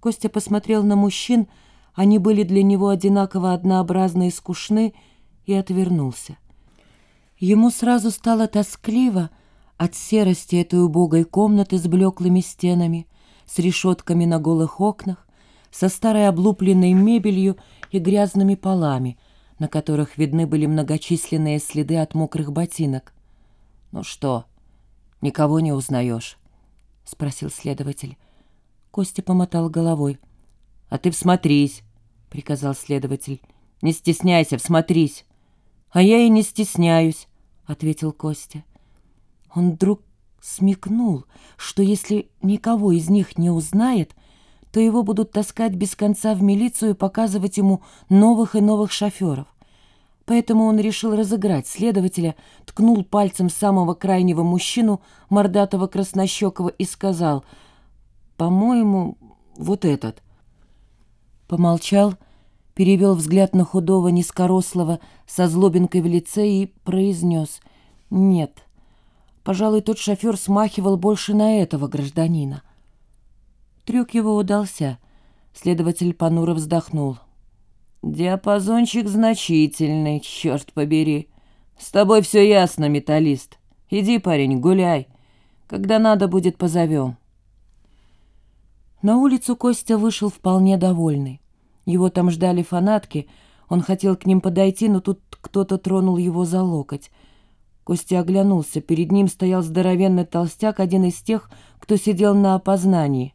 Костя посмотрел на мужчин, они были для него одинаково однообразны и скучны, и отвернулся. Ему сразу стало тоскливо от серости этой убогой комнаты с блеклыми стенами, с решетками на голых окнах, со старой облупленной мебелью и грязными полами, на которых видны были многочисленные следы от мокрых ботинок. «Ну что, никого не узнаешь?» — спросил следователь. Костя помотал головой. «А ты всмотрись», — приказал следователь. «Не стесняйся, всмотрись». «А я и не стесняюсь», — ответил Костя. Он вдруг смекнул, что если никого из них не узнает, то его будут таскать без конца в милицию и показывать ему новых и новых шоферов. Поэтому он решил разыграть следователя, ткнул пальцем самого крайнего мужчину, мордатого краснощекого, и сказал, «По-моему, вот этот». Помолчал, перевел взгляд на худого, низкорослого, со злобинкой в лице и произнес, «Нет, пожалуй, тот шофер смахивал больше на этого гражданина». Трюк его удался. Следователь понуро вздохнул. «Диапазончик значительный, черт побери. С тобой все ясно, металлист. Иди, парень, гуляй. Когда надо будет, позовем». На улицу Костя вышел вполне довольный. Его там ждали фанатки. Он хотел к ним подойти, но тут кто-то тронул его за локоть. Костя оглянулся. Перед ним стоял здоровенный толстяк, один из тех, кто сидел на опознании.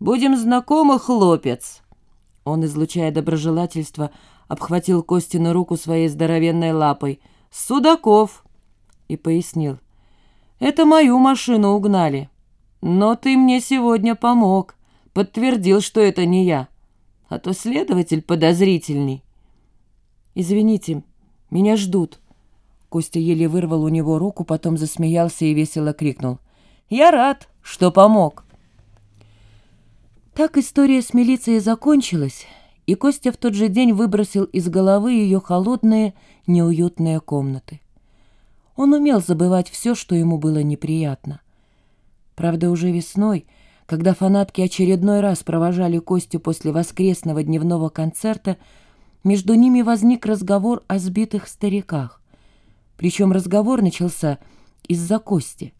«Будем знакомы, хлопец!» Он, излучая доброжелательство, обхватил Костину руку своей здоровенной лапой. «Судаков!» И пояснил. «Это мою машину угнали. Но ты мне сегодня помог. Подтвердил, что это не я. А то следователь подозрительный». «Извините, меня ждут». Костя еле вырвал у него руку, потом засмеялся и весело крикнул. «Я рад, что помог». Так история с милицией закончилась, и Костя в тот же день выбросил из головы ее холодные, неуютные комнаты. Он умел забывать все, что ему было неприятно. Правда, уже весной, когда фанатки очередной раз провожали Костю после воскресного дневного концерта, между ними возник разговор о сбитых стариках. Причем разговор начался из-за Кости.